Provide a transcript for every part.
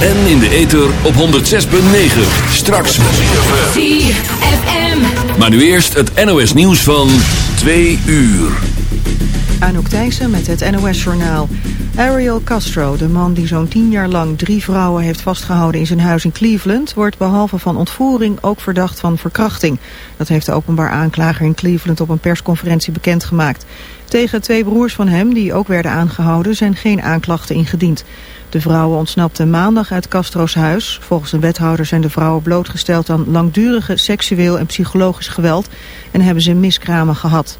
En in de ether op 106.9. Straks meer. 4FM. Maar nu eerst het NOS nieuws van 2 uur. Anouk Thijssen met het NOS-journaal. Ariel Castro, de man die zo'n tien jaar lang drie vrouwen heeft vastgehouden in zijn huis in Cleveland, wordt behalve van ontvoering ook verdacht van verkrachting. Dat heeft de openbaar aanklager in Cleveland op een persconferentie bekendgemaakt. Tegen twee broers van hem, die ook werden aangehouden, zijn geen aanklachten ingediend. De vrouwen ontsnapten maandag uit Castro's huis. Volgens een wethouder zijn de vrouwen blootgesteld aan langdurige seksueel en psychologisch geweld en hebben ze miskramen gehad.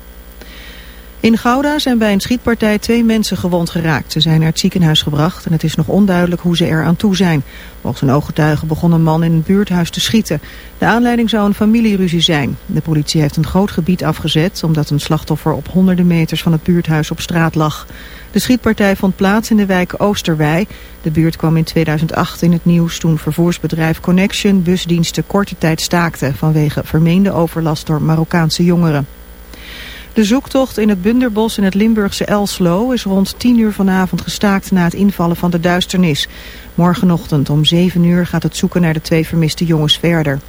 In Gouda zijn bij een schietpartij twee mensen gewond geraakt. Ze zijn naar het ziekenhuis gebracht en het is nog onduidelijk hoe ze er aan toe zijn. Volgens een ooggetuige begon een man in een buurthuis te schieten. De aanleiding zou een familieruzie zijn. De politie heeft een groot gebied afgezet omdat een slachtoffer op honderden meters van het buurthuis op straat lag. De schietpartij vond plaats in de wijk Oosterwei. De buurt kwam in 2008 in het nieuws toen vervoersbedrijf Connection busdiensten korte tijd staakte vanwege vermeende overlast door Marokkaanse jongeren. De zoektocht in het Bunderbos in het Limburgse Elslo is rond 10 uur vanavond gestaakt na het invallen van de duisternis. Morgenochtend om 7 uur gaat het zoeken naar de twee vermiste jongens verder.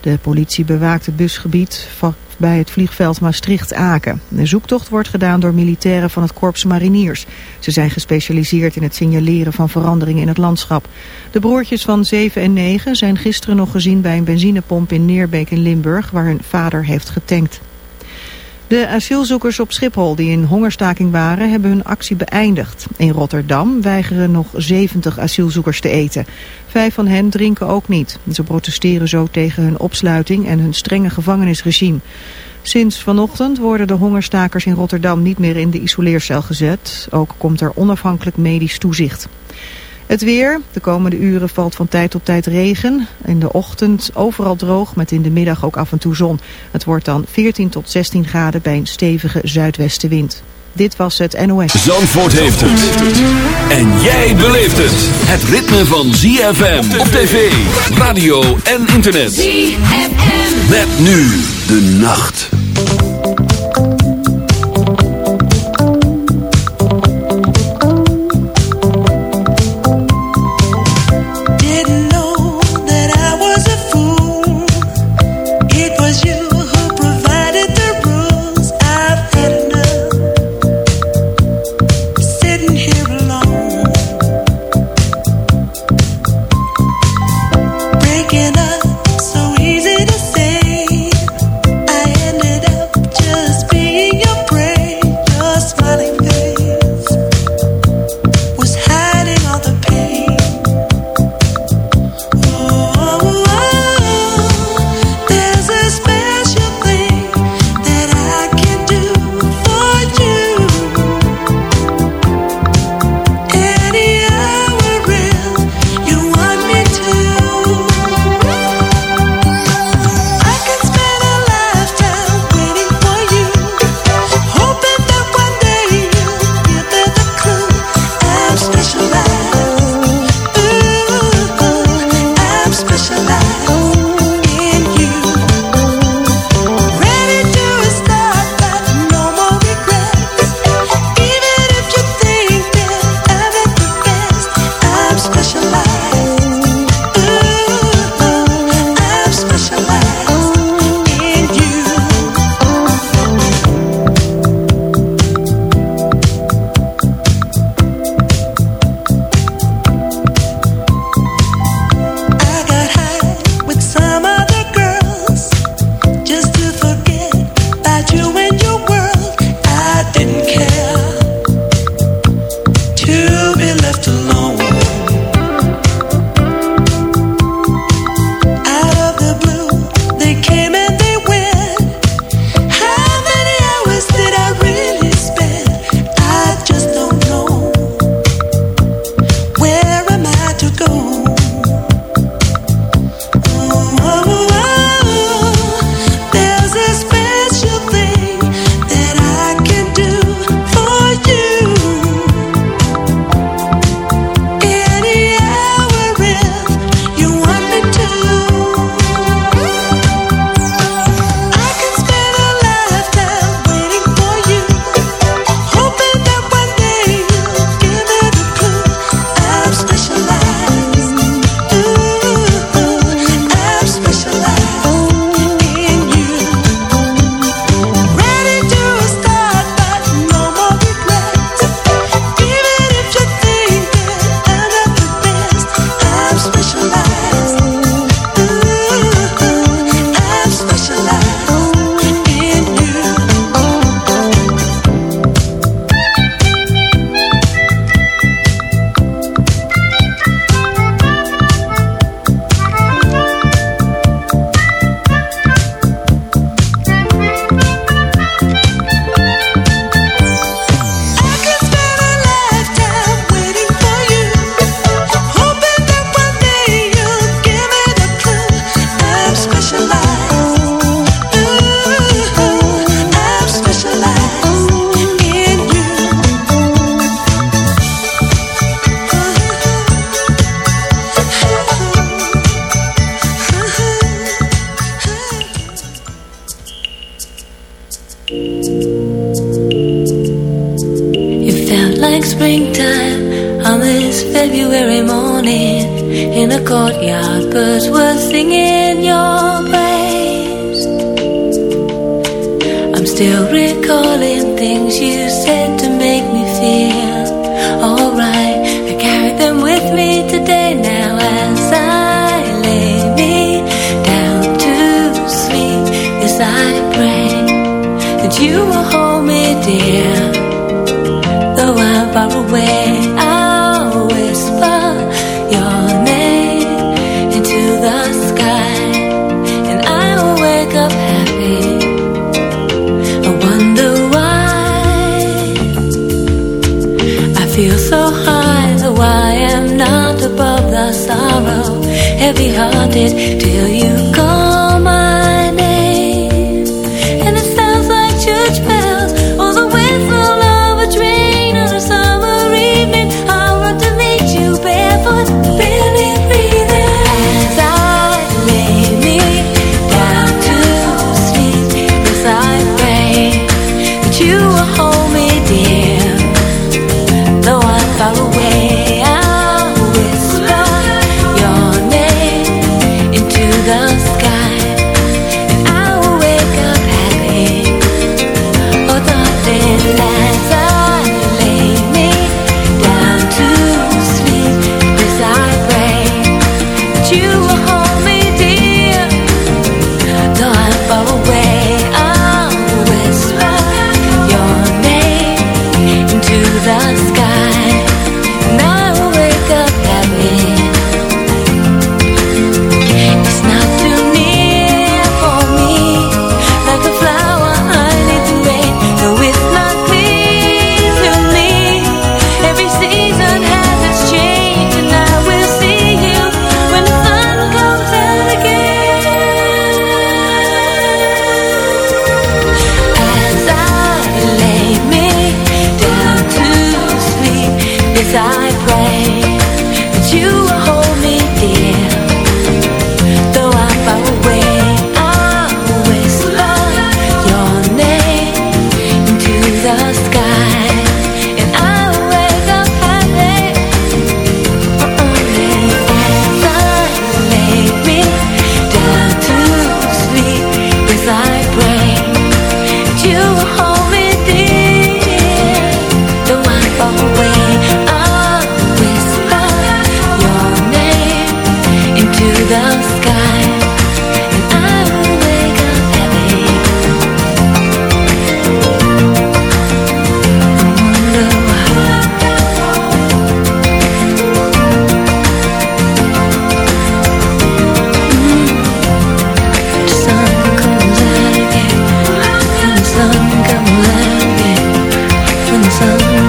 De politie bewaakt het busgebied bij het vliegveld Maastricht-Aken. De zoektocht wordt gedaan door militairen van het Korps Mariniers. Ze zijn gespecialiseerd in het signaleren van veranderingen in het landschap. De broertjes van 7 en 9 zijn gisteren nog gezien bij een benzinepomp in Neerbeek in Limburg... waar hun vader heeft getankt. De asielzoekers op Schiphol die in hongerstaking waren hebben hun actie beëindigd. In Rotterdam weigeren nog 70 asielzoekers te eten. Vijf van hen drinken ook niet. Ze protesteren zo tegen hun opsluiting en hun strenge gevangenisregime. Sinds vanochtend worden de hongerstakers in Rotterdam niet meer in de isoleercel gezet. Ook komt er onafhankelijk medisch toezicht. Het weer. De komende uren valt van tijd tot tijd regen. In de ochtend overal droog met in de middag ook af en toe zon. Het wordt dan 14 tot 16 graden bij een stevige zuidwestenwind. Dit was het NOS. Zandvoort heeft het. En jij beleeft het. Het ritme van ZFM op tv, radio en internet. ZFM. Met nu de nacht.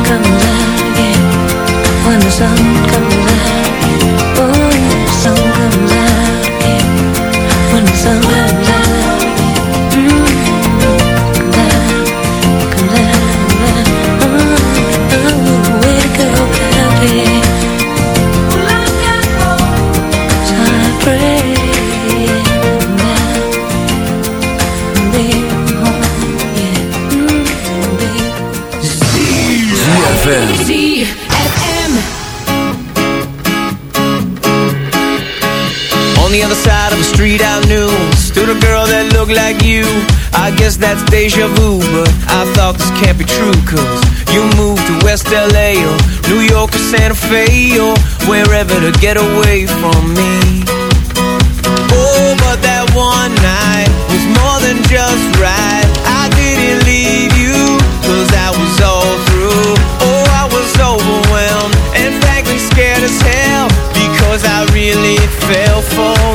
comes again when the sun comes that's deja vu But I thought this can't be true Cause you moved to West LA Or New York or Santa Fe Or wherever to get away from me. Oh, but that one night Was more than just right. I didn't leave you Cause I was all through. Oh, I was overwhelmed And frankly scared as hell Because I really fell for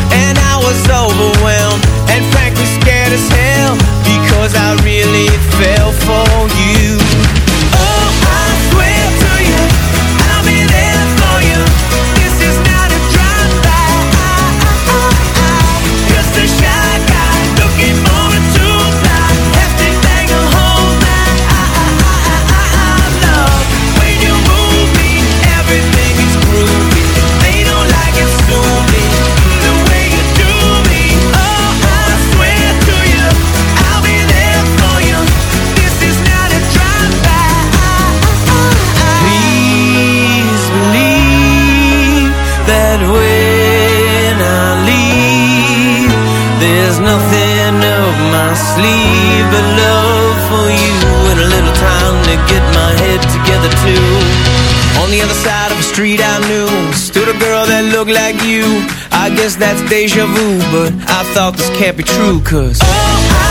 the two. On the other side of the street I knew. Stood a girl that looked like you. I guess that's deja vu But I thought this can't be true Cause oh, I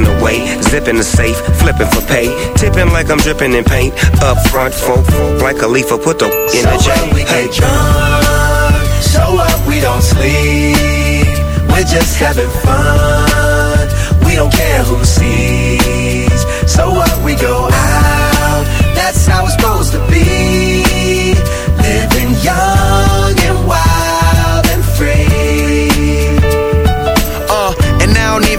zipping away, zipping the safe, flipping for pay, tipping like I'm dripping in paint. Up front, folk, like a leaf, put the so in the. We hey, drunk, so up, we don't sleep. We're just having fun. We don't care who sees. So what we go out, that's how it's supposed to be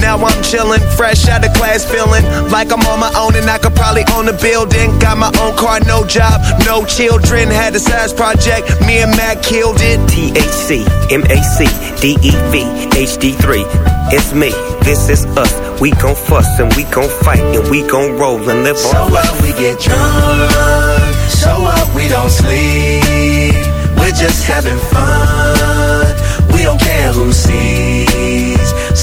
now I'm chillin', fresh out of class, feeling like I'm on my own and I could probably own a building. Got my own car, no job, no children. Had a size project, me and Mac killed it. THC, MAC, DEV, HD3. It's me, this is us. We gon' fuss and we gon' fight and we gon' roll and live So on what we get drunk, so what we don't sleep. We're just having fun. We don't care who sees.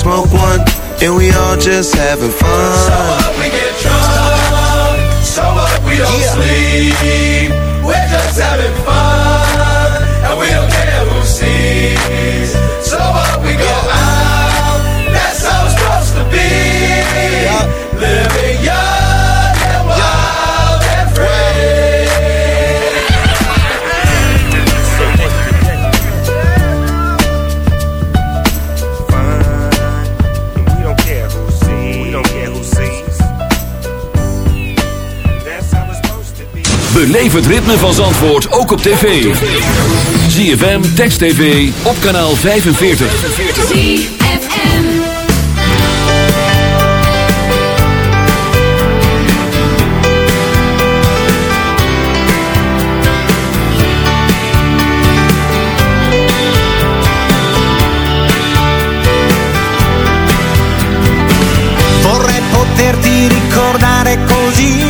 smoke one, and we all just having fun. So what we get drunk, so what we don't sleep. We're just having fun, and we don't care who sees. So what we go out, that's how it's supposed to be. Living young Beleef het ritme van Zandvoort ook op tv. ZFM, Text TV, op kanaal 45. ZFM. Vorrei poterti ricordare così,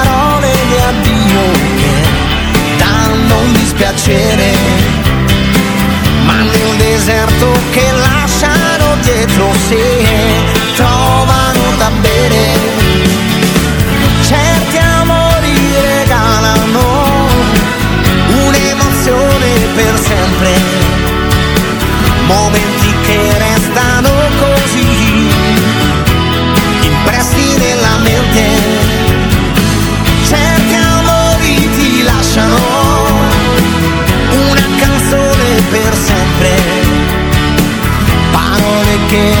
un dispiacere, ma nel deserto che lasciano dietro sé trovano da bere. que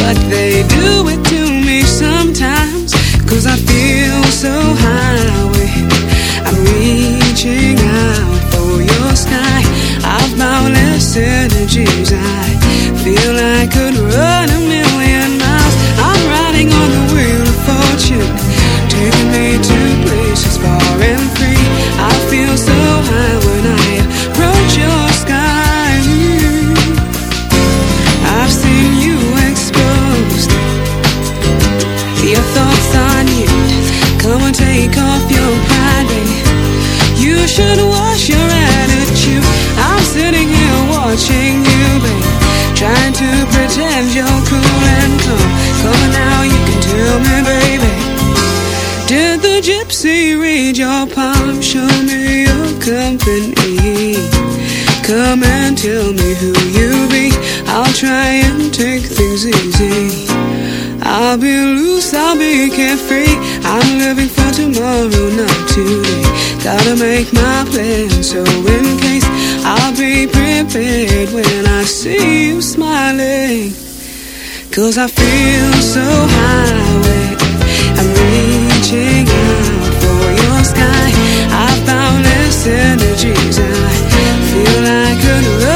but they do it to me sometimes. Cause I feel so high. I'm reaching out for your sky. I've boundless energies. I feel I could run prepared when I see you smiling. Cause I feel so high, I'm reaching out for your sky. I found less energies, I feel run a million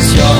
canción.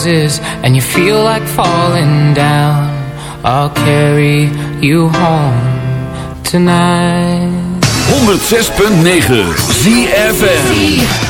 bar closes and you feel like falling down, I'll carry you home tonight. 106.9 ZFM.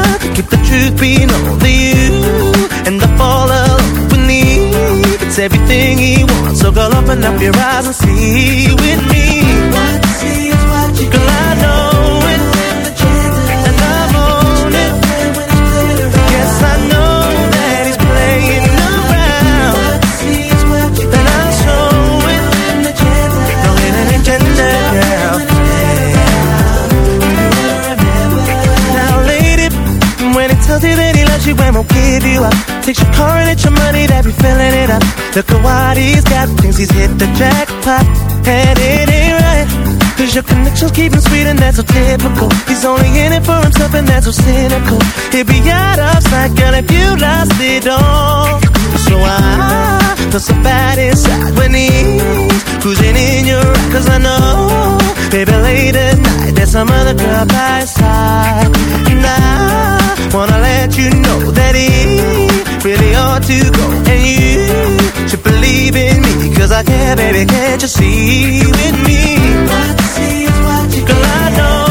keep the truth being only you, and I fall with me. It's everything he wants, so girl, open up your eyes and see with me. What you see is what you Girl, give you up. Takes your car and it's your money that be filling it up. Look at what he's got, thinks he's hit the jackpot. And it ain't right. Cause your connections keep him sweet and that's so typical. He's only in it for himself and that's so cynical. He'd be out of sight, girl, if you lost it all. So I feel so bad inside when he's cruising in your ride. Cause I know, baby, late at night, there's some other girl by his side. And I wanna let you know that he really ought to go. And you should believe in me. Cause I care, baby, can't you see with me? Girl, I know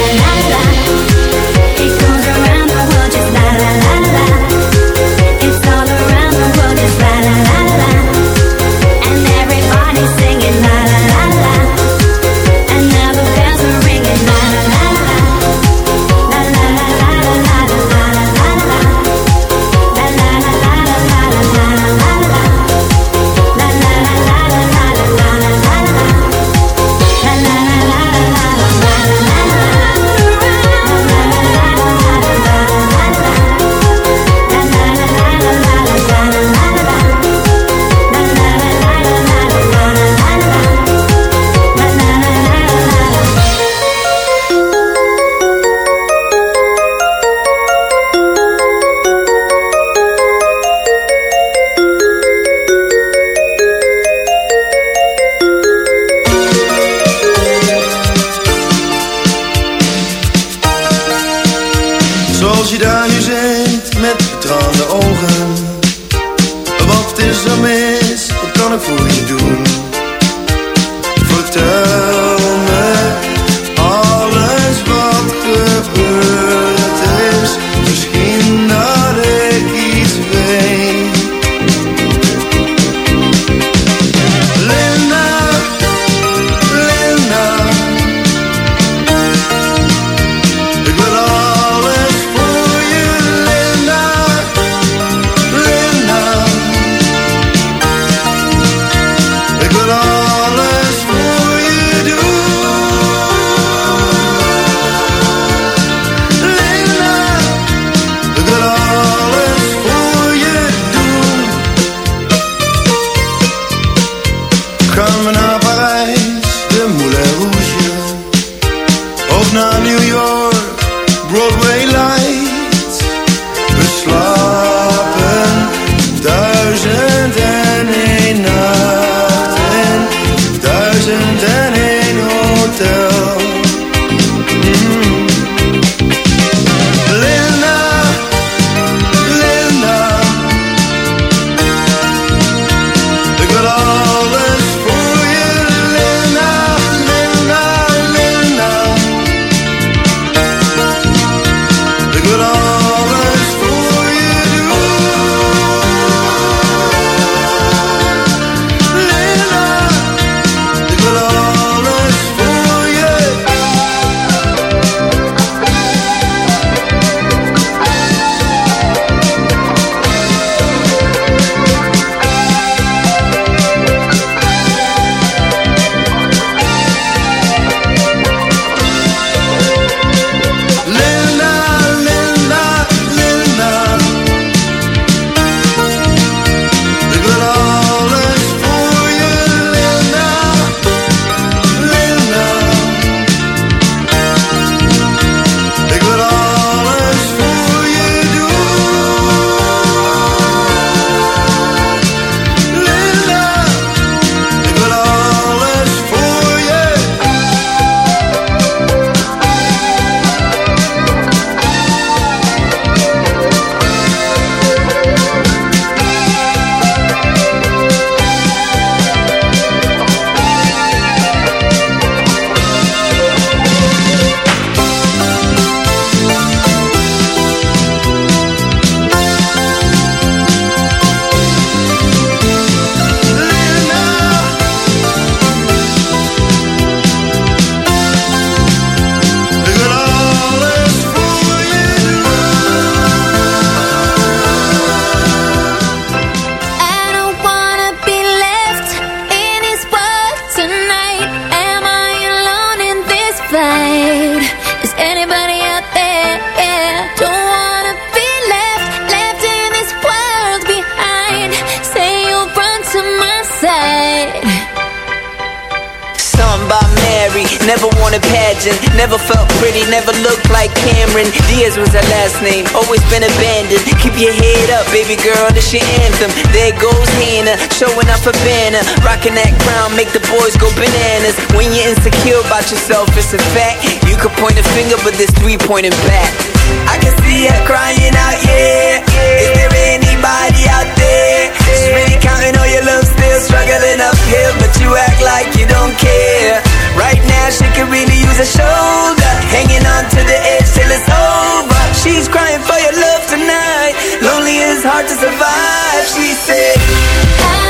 La always been abandoned. Keep your head up, baby girl, this your anthem. There goes Hannah, showing off a banner, rocking that crown, make the boys go bananas. When you're insecure about yourself, it's a fact. You could point a finger, but there's three pointing back. I can see her crying out, yeah. Is there anybody out there? She's really counting all your love, still struggling uphill, but you act like you don't care. Right now, she could really use a shoulder, hanging on to the edge till it's over. She's crying for your love tonight. Lonely is hard to survive, she said.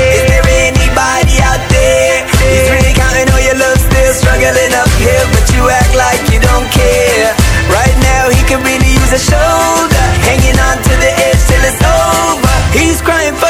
Is there anybody out there? He's really counting your love, still struggling but you act like you don't care. Right now, he could really use a shoulder, hanging on to the edge till it's over. He's crying for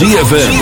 ZFM.